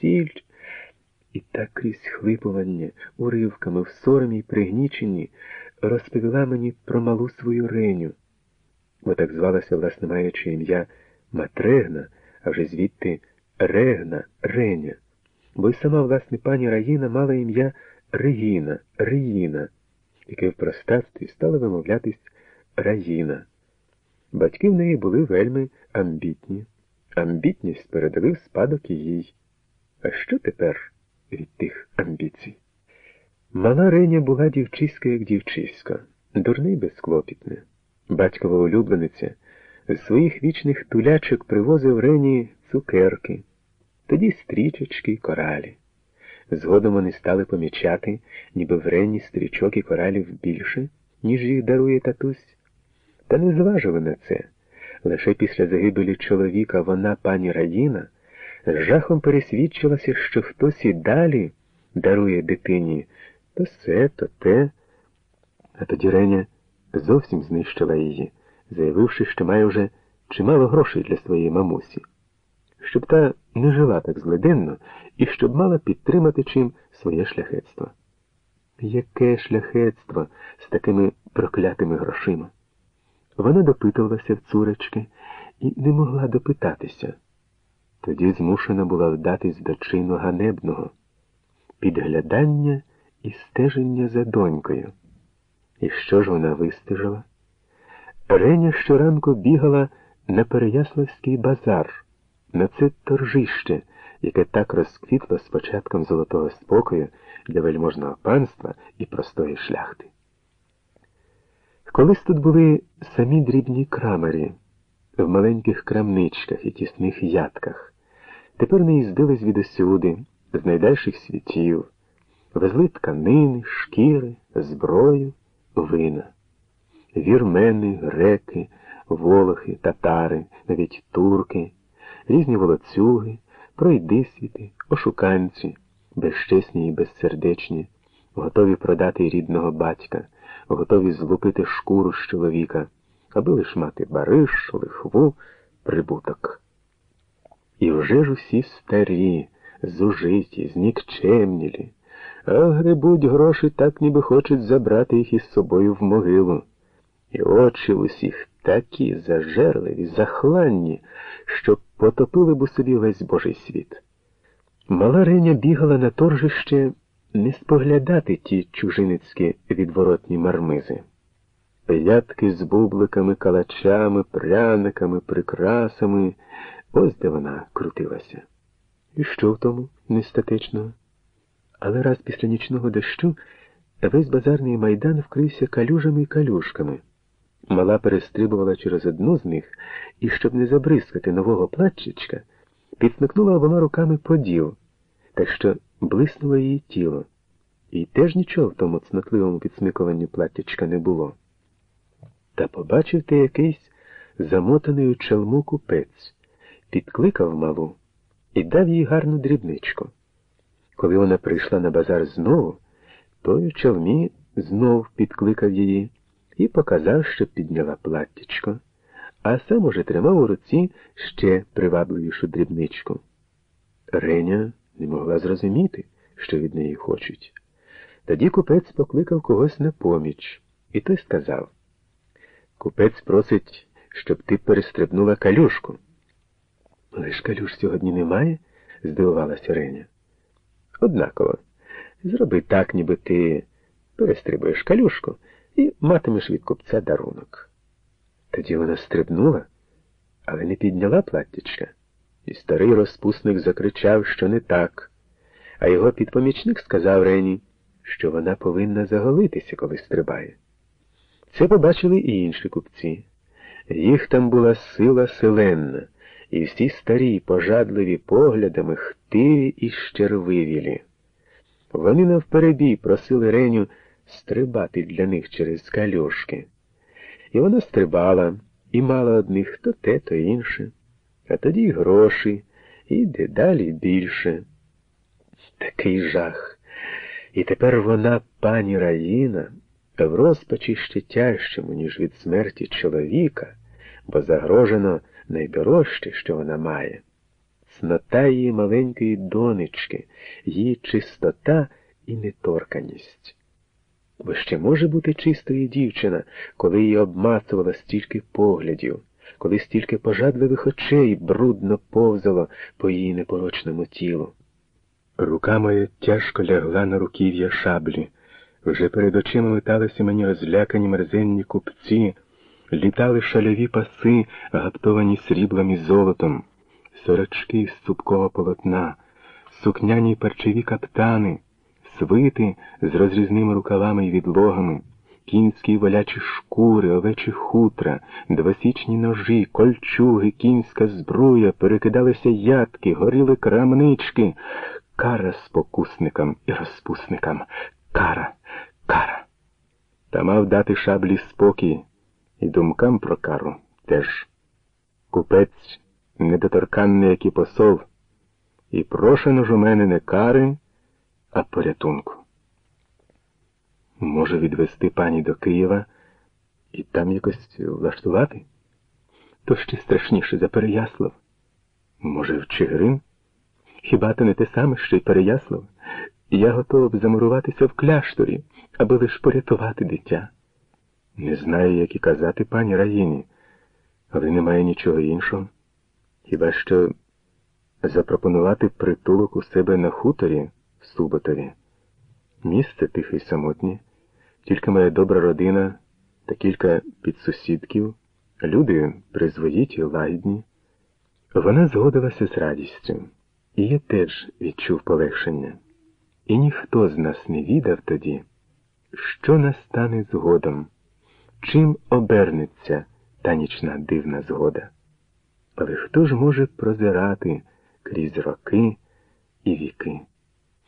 сіль. І так крізь хлипування, уривками, в соромі й пригніченні розповіла мені про малу свою Реню, бо так звалася, власне, маючи ім'я Матрегна, а вже звідти Регна, Реня. Бо й сама, власне, пані Раїна мала ім'я Регіна, Реїна, яке в простацтві стало вимовлятись Раїна. Батьки в неї були вельми амбітні. Амбітність передали в спадок їй. А що тепер від тих амбіцій? Мала Реня була дівчиська, як дівчиська, дурний безклопітне. Батькова улюблениця з своїх вічних тулячок привозив Рені цукерки, тоді стрічечки й коралі. Згодом вони стали помічати, ніби в Рені стрічок і коралів більше, ніж їх дарує татусь. Та не зважили на це. Лише після загибелі чоловіка вона, пані Раїна, з жахом пересвідчилася, що хтось і далі дарує дитині то все, то те. А тоді Реня зовсім знищила її, заявивши, що має вже чимало грошей для своєї мамусі, щоб та не жила так злиденно і щоб мала підтримати чим своє шляхетство. Яке шляхетство з такими проклятими грошима? Вона допитувалася в цурочки і не могла допитатися. Тоді змушена була вдатись до чину ганебного, підглядання і стеження за донькою. І що ж вона вистежила? Реня щоранку бігала на Переяславський базар, на це торжище, яке так розквітло з початком золотого спокою для вельможного панства і простої шляхти. Колись тут були самі дрібні крамері в маленьких крамничках і тісних ядках. Тепер не їздили звідусюди, з найдальших світів, везли тканини, шкіри, зброю, вина, вірмени, греки, волохи, татари, навіть турки, різні волоцюги, пройдисвіти, ошуканці, безчесні і безсердечні, готові продати рідного батька готові злупити шкуру з чоловіка, аби лиш мати бариш, лихву, прибуток. І вже ж усі старі, зужиті, знікчемнілі, а грибуть гроші так, ніби хочуть забрати їх із собою в могилу. І очі усіх такі зажерливі, захланні, що потопили б у собі весь божий світ. Мала Реня бігала на торжище не споглядати ті чужиницькі відворотні мармизи. Ядки з бубликами, калачами, пряниками, прикрасами, ось де вона крутилася. І що в тому нестатечного? Але раз після нічного дощу весь базарний майдан вкрився калюжами і калюшками. Мала перестрибувала через одну з них і, щоб не забризкати нового платчичка, підсмикнула обома руками поділ, так що блиснуло її тіло, і теж нічого в тому цнотливому підсмикуванні платтячка не було. Та побачив ти якийсь замотаний у челму купець, підкликав малу і дав їй гарну дрібничку. Коли вона прийшла на базар знову, той у челмі знов підкликав її і показав, що підняла платтячко, а сам уже тримав у руці ще привабливішу дрібничку. Реня не могла зрозуміти, що від неї хочуть. Тоді купець покликав когось на поміч, і той сказав Купець просить, щоб ти перестрибнула калюшку. Але ж калюш сьогодні немає, здивувалася Реня. Однаково, зроби так, ніби ти перестрибуєш калюшку і матимеш від купця дарунок. Тоді вона стрибнула, але не підняла платтячка. І старий розпусник закричав, що не так, а його підпомічник сказав Рені, що вона повинна заголитися, коли стрибає. Це побачили і інші купці. Їх там була сила селенна, і всі старі, пожадливі поглядами хтиві і щервивілі. Вони навперебій просили Реню стрибати для них через кальошки. І вона стрибала і мала одних то те, то інше а тоді й гроші, і дедалі більше. Такий жах. І тепер вона, пані Раїна, в розпачі ще тяжчому, ніж від смерті чоловіка, бо загрожено найдорожче, що вона має яснота її маленької донечки, її чистота і неторканість. Бо ще може бути чистою дівчина, коли її обмацувала стільки поглядів, коли стільки пожадливих очей брудно повзало по її непорочному тілу. Рука моя тяжко лягла на руків'я шаблі. Вже перед очима металися мені розлякані мерзенні купці, літали шальові паси, гаптовані сріблом і золотом, сорочки з цупкого полотна, сукняні парчеві каптани, свити з розрізними рукавами і відлогами, кінські волячі шкури, овечі хутра, двосічні ножі, кольчуги, кінська збруя, перекидалися ядки, горіли крамнички. Кара спокусникам і розпусникам, кара, кара. Та мав дати шаблі спокій і думкам про кару теж. Купець недоторканний, як і посол, і прошено ж у мене не кари, а порятунку. Може відвести пані до Києва і там якось влаштувати? То ще страшніше за Переяслав. Може, в Чигирин? Хіба то не те саме, що й Переяслав? Я готова б замуруватися в кляшторі, аби лиш порятувати дитя. Не знаю, як і казати пані Раїні, але немає нічого іншого. Хіба що запропонувати притулок у себе на хуторі в Суботові. Місце тихе й самотнє, тільки моя добра родина та кілька підсусідків, люди призвоїті, лагідні. Вона згодилася з радістю, і я теж відчув полегшення. І ніхто з нас не відав тоді, що настане згодом, чим обернеться та нічна дивна згода. Але хто ж може прозирати крізь роки і віки?